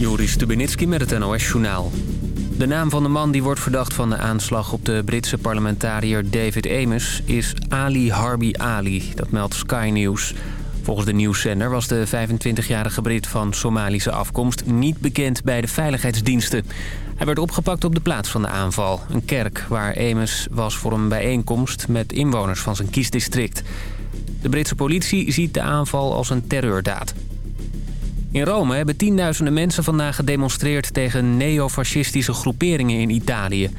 Joris Stubenitski met het NOS-journaal. De naam van de man die wordt verdacht van de aanslag op de Britse parlementariër David Ames is Ali Harbi Ali. Dat meldt Sky News. Volgens de nieuwszender was de 25-jarige Brit van Somalische afkomst niet bekend bij de veiligheidsdiensten. Hij werd opgepakt op de plaats van de aanval. Een kerk waar Ames was voor een bijeenkomst met inwoners van zijn kiesdistrict. De Britse politie ziet de aanval als een terreurdaad. In Rome hebben tienduizenden mensen vandaag gedemonstreerd tegen neofascistische groeperingen in Italië.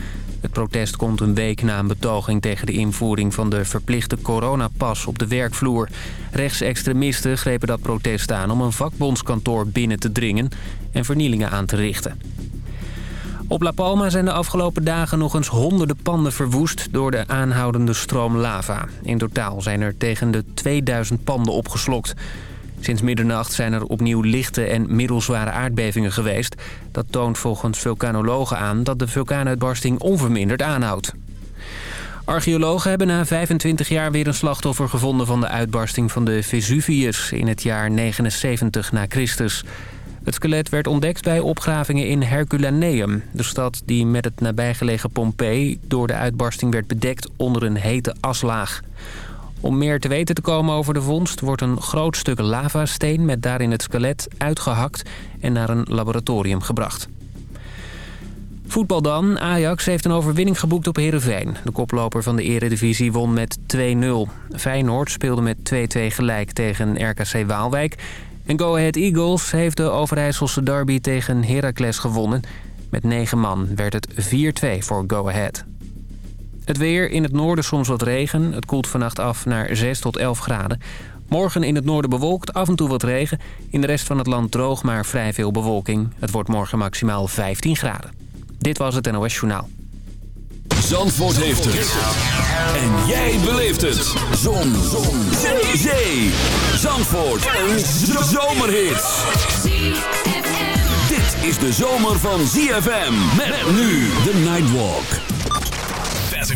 Het protest komt een week na een betoging tegen de invoering van de verplichte coronapas op de werkvloer. Rechtsextremisten grepen dat protest aan om een vakbondskantoor binnen te dringen en vernielingen aan te richten. Op La Palma zijn de afgelopen dagen nog eens honderden panden verwoest door de aanhoudende stroom lava. In totaal zijn er tegen de 2000 panden opgeslokt. Sinds middernacht zijn er opnieuw lichte en middelzware aardbevingen geweest. Dat toont volgens vulkanologen aan dat de vulkaanuitbarsting onverminderd aanhoudt. Archeologen hebben na 25 jaar weer een slachtoffer gevonden van de uitbarsting van de Vesuvius in het jaar 79 na Christus. Het skelet werd ontdekt bij opgravingen in Herculaneum, de stad die met het nabijgelegen Pompeii door de uitbarsting werd bedekt onder een hete aslaag. Om meer te weten te komen over de vondst wordt een groot stuk lavasteen met daarin het skelet uitgehakt en naar een laboratorium gebracht. Voetbal dan. Ajax heeft een overwinning geboekt op Heerenveen. De koploper van de eredivisie won met 2-0. Feyenoord speelde met 2-2 gelijk tegen RKC Waalwijk. En Go Ahead Eagles heeft de Overijsselse derby tegen Heracles gewonnen. Met 9 man werd het 4-2 voor Go Ahead. Het weer, in het noorden soms wat regen. Het koelt vannacht af naar 6 tot 11 graden. Morgen in het noorden bewolkt, af en toe wat regen. In de rest van het land droog, maar vrij veel bewolking. Het wordt morgen maximaal 15 graden. Dit was het NOS Journaal. Zandvoort heeft het. En jij beleeft het. Zon. Zon. Zee. Zee. Zandvoort. Een zomerhit. Dit is de zomer van ZFM. Met nu de Nightwalk.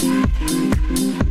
Thank you.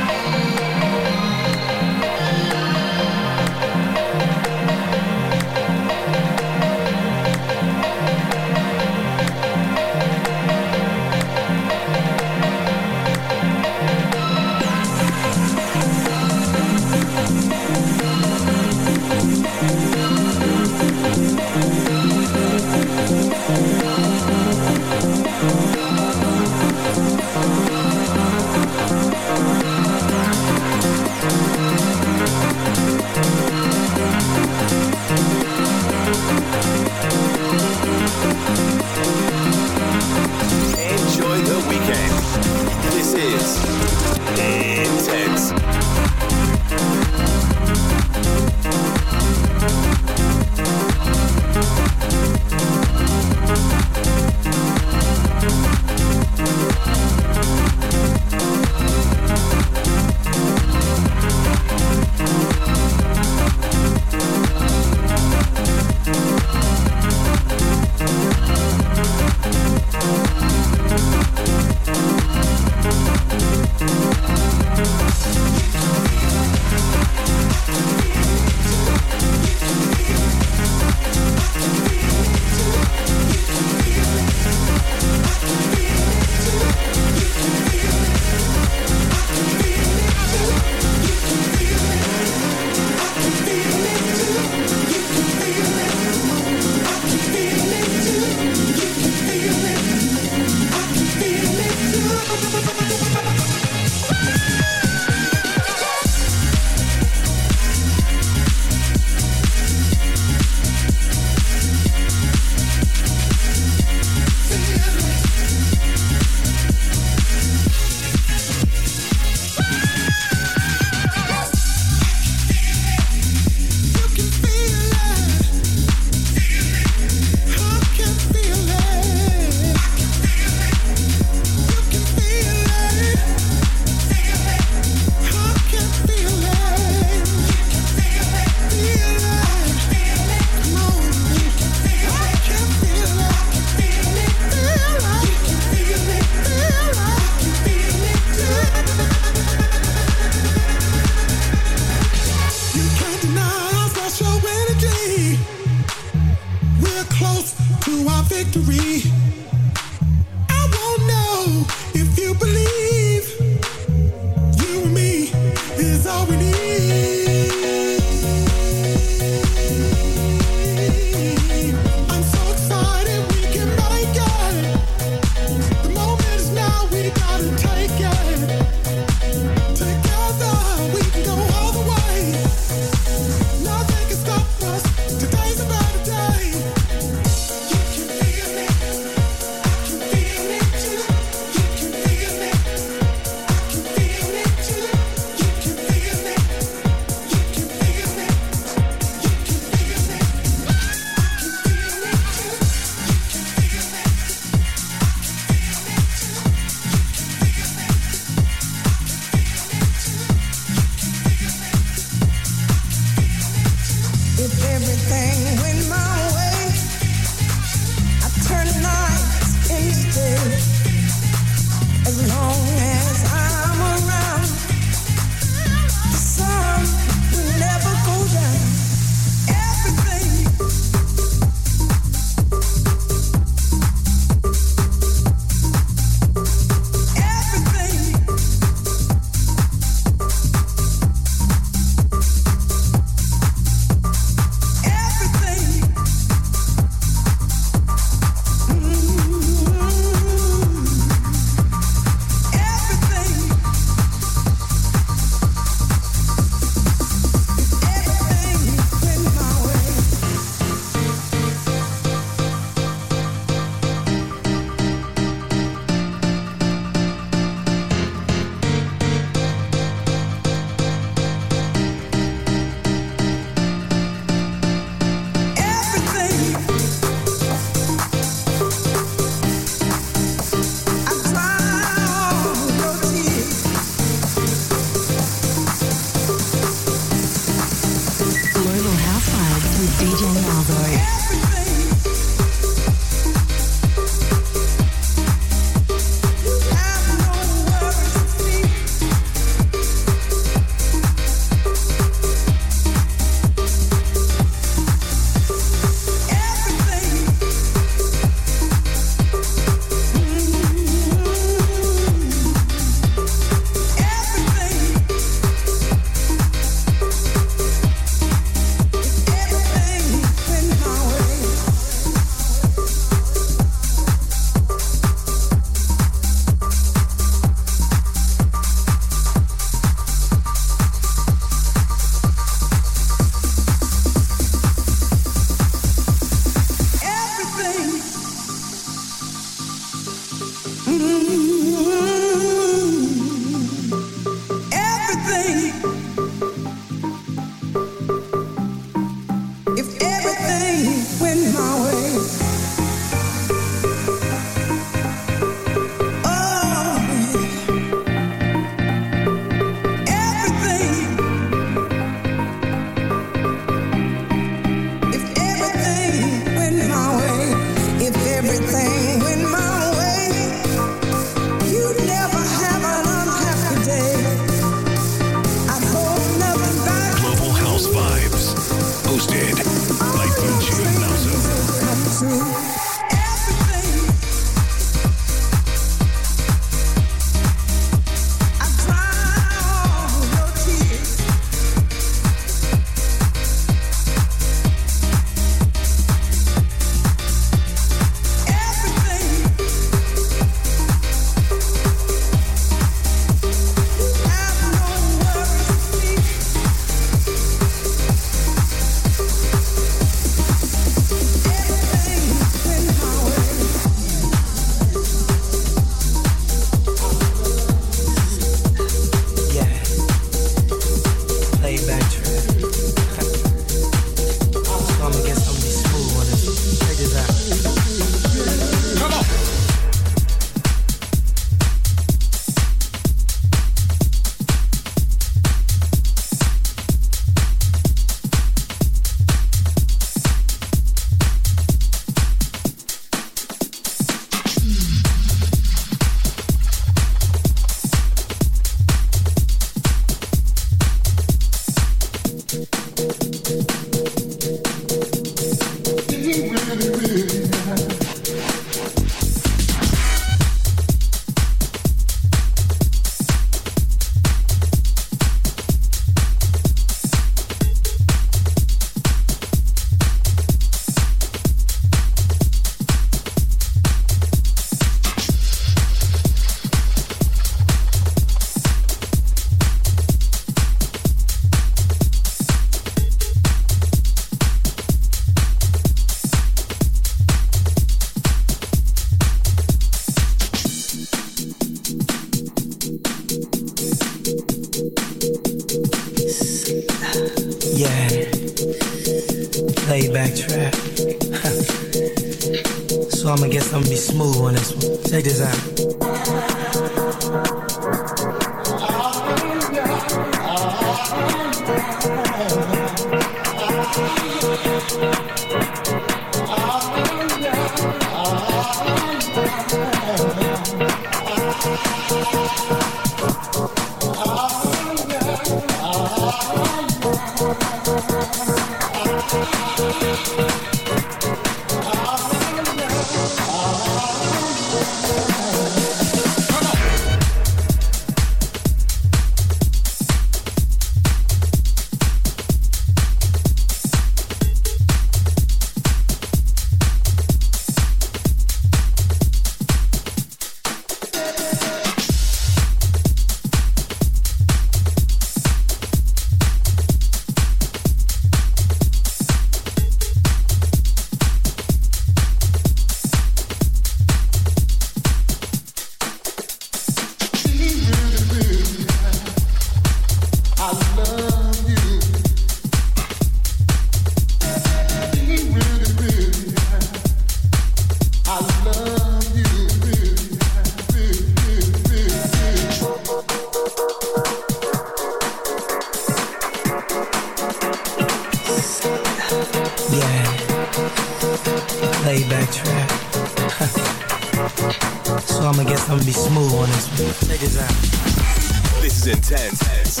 Intense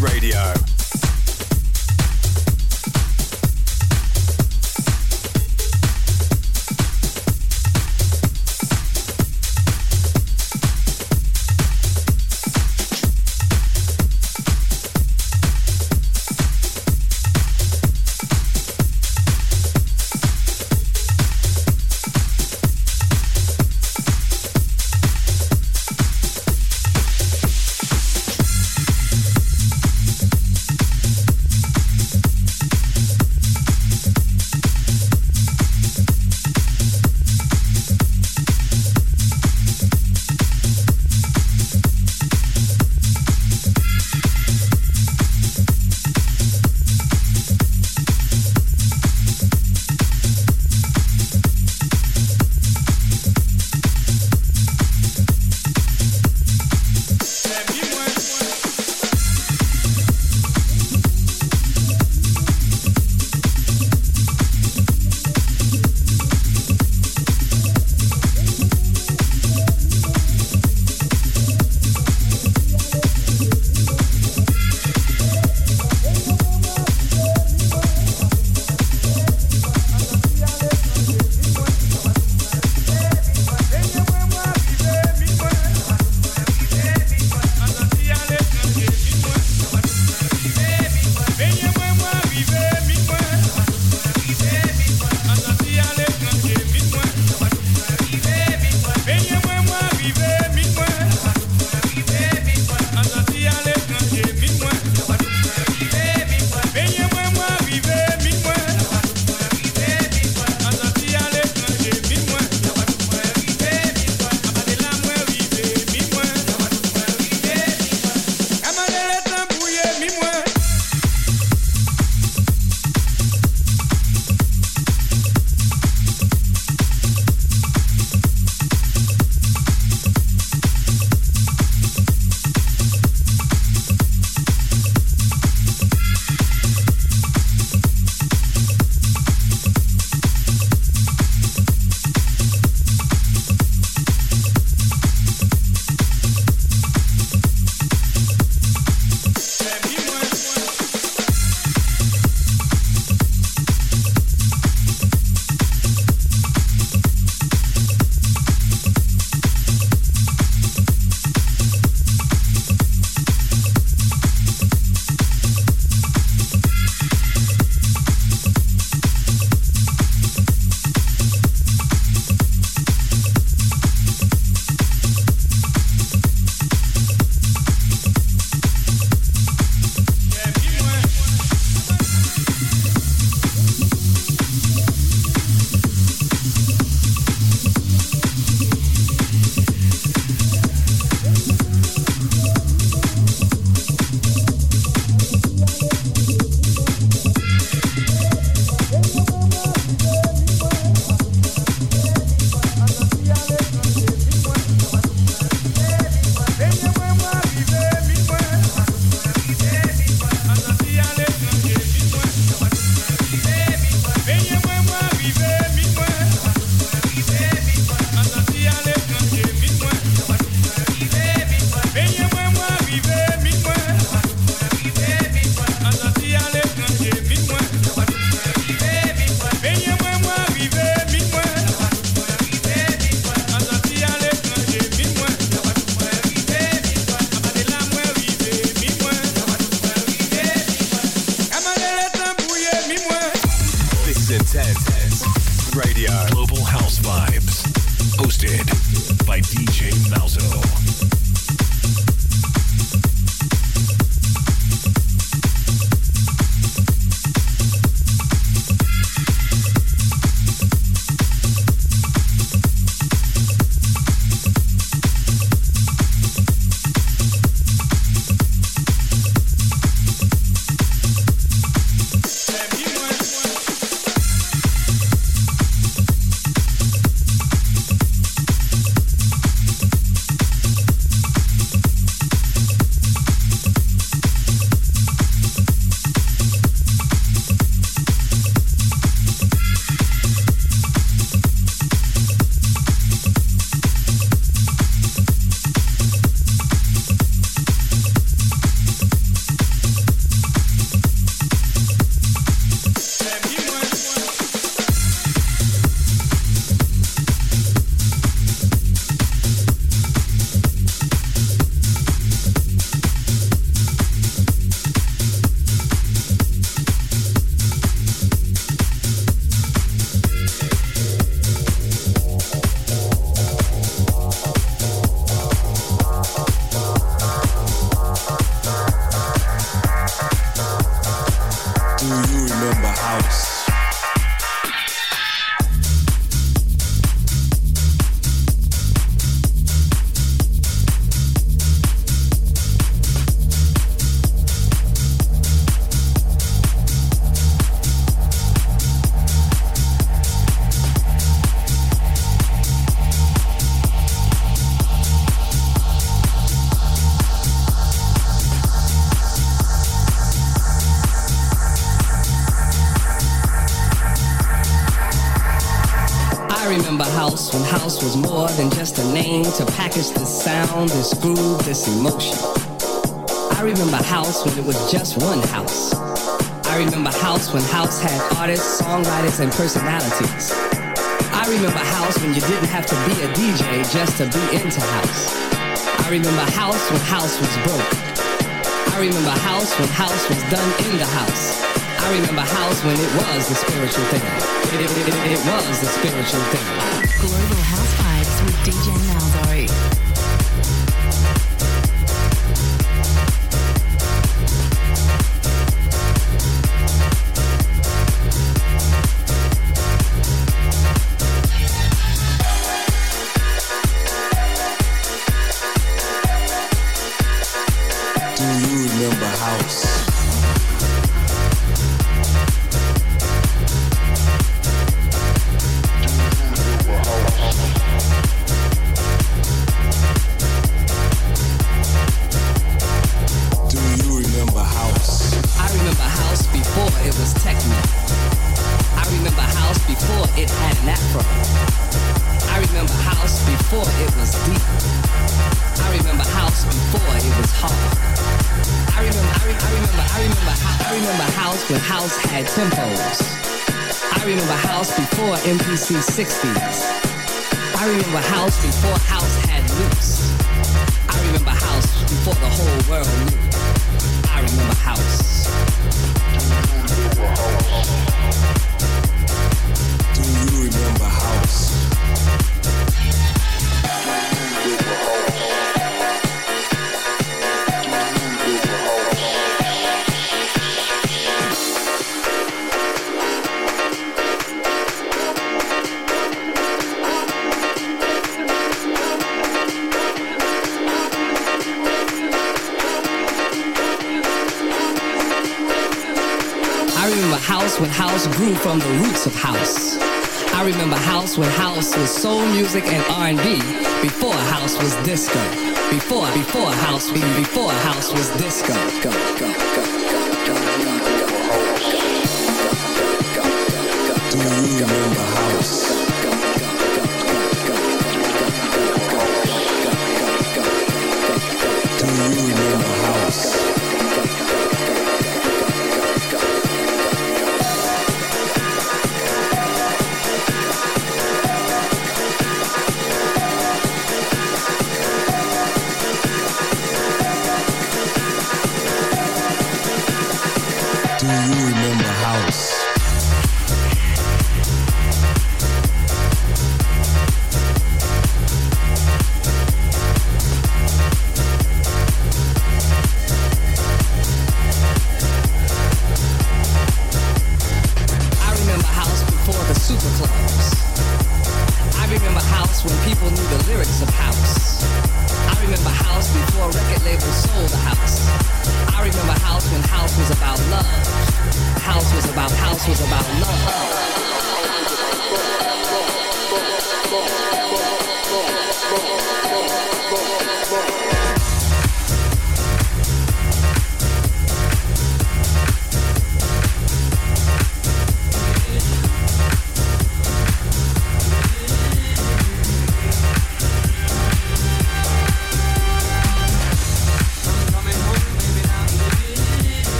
Radio. This sound, this groove, this emotion. I remember house when it was just one house. I remember house when house had artists, songwriters, and personalities. I remember house when you didn't have to be a DJ just to be into house. I remember house when house was broke. I remember house when house was done in the house. I remember house when it was the spiritual thing. It, it, it, it was the spiritual thing. MPC 60s. I remember house before house from the roots of house. I remember house when house was soul music and R&B before house was disco. Before, before house, before house was disco. Go, go, go, go, go,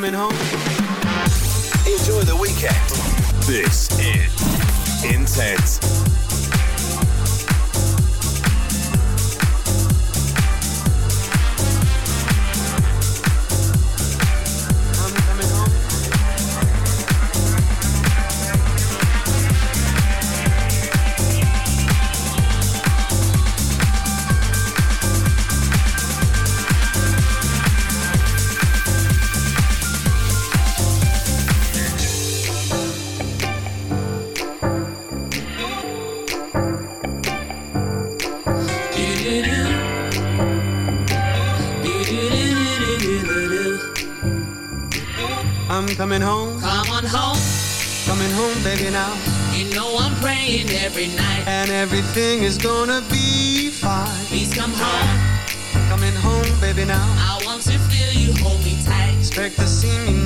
coming home. Everything is gonna be fine. Please come home. Coming home, baby, now. I want to feel you hold me tight. Expect to see me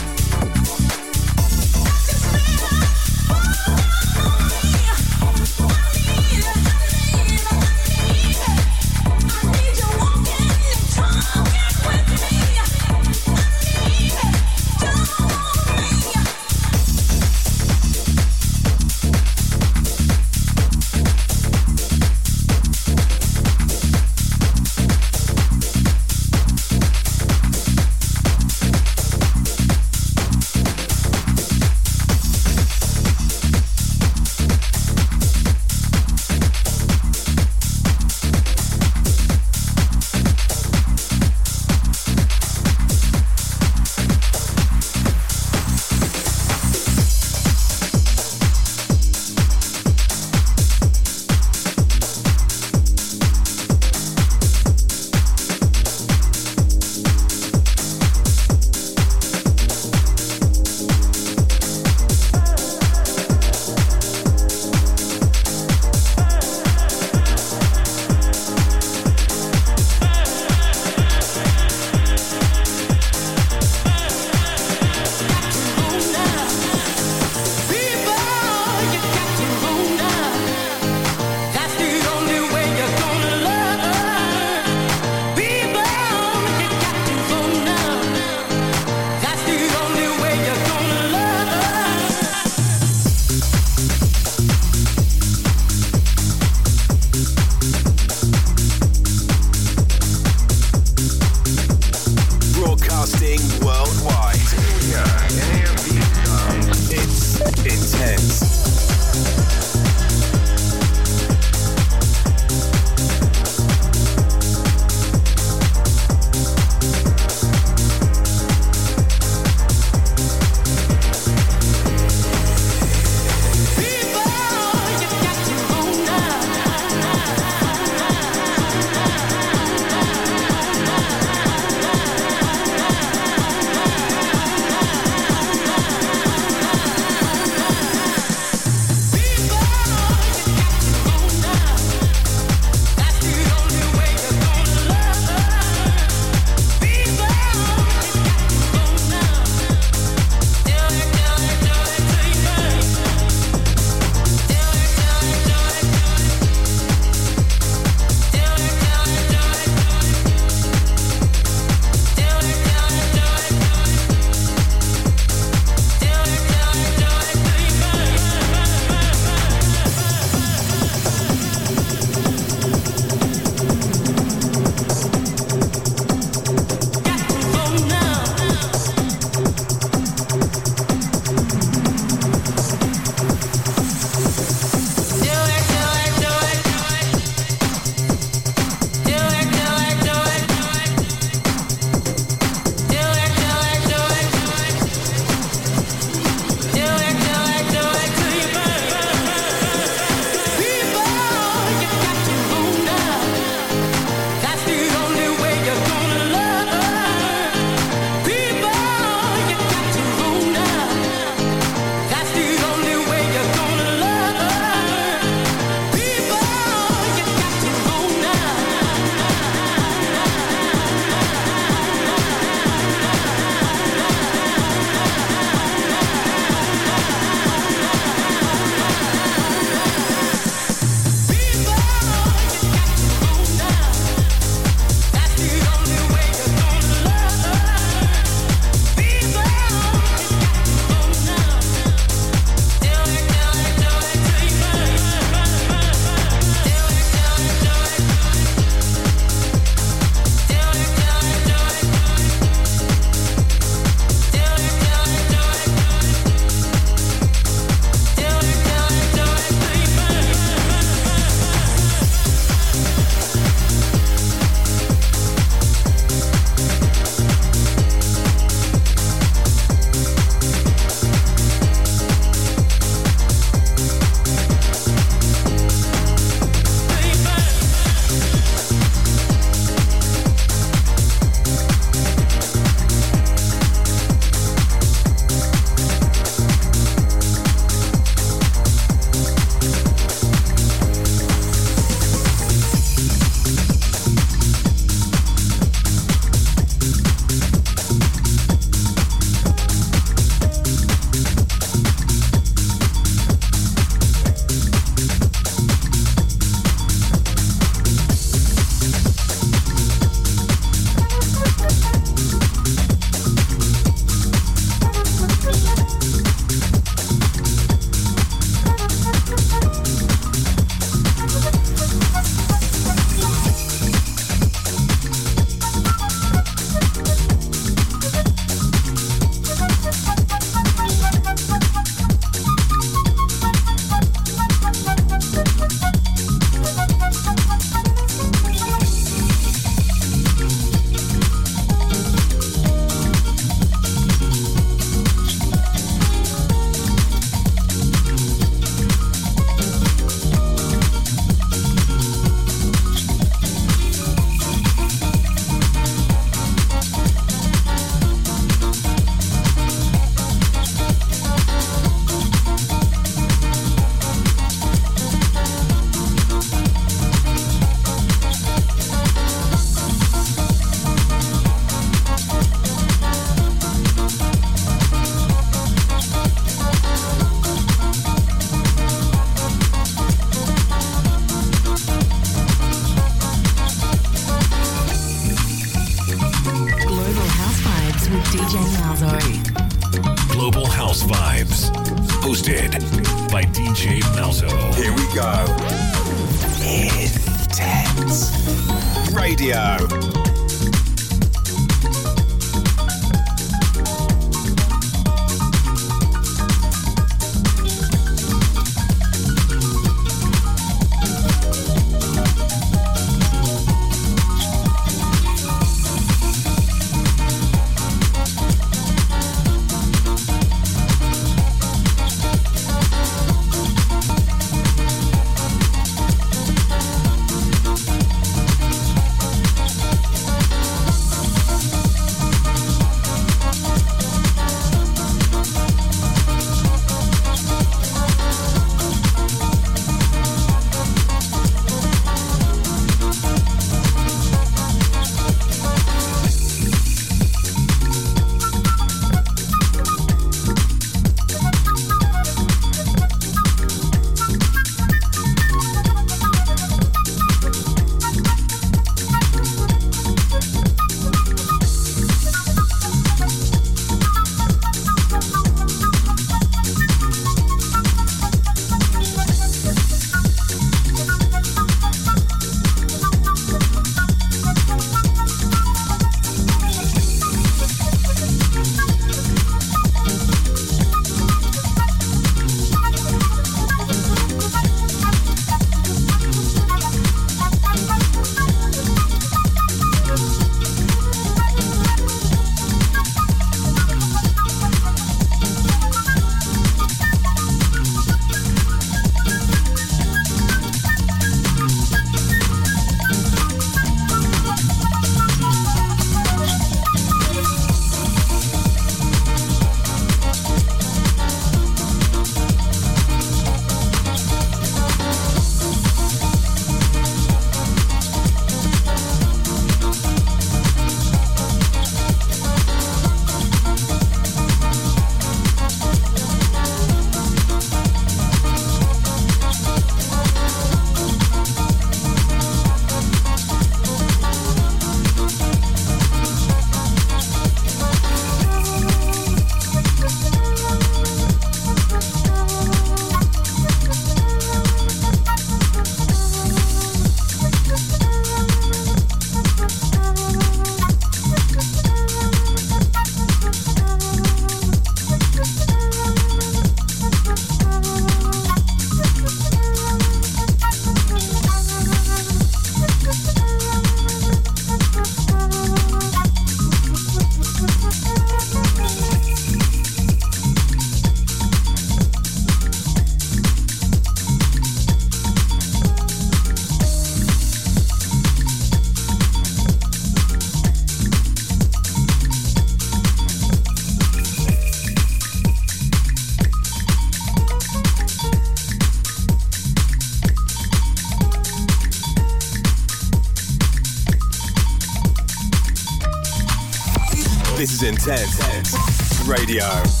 Zed Radio.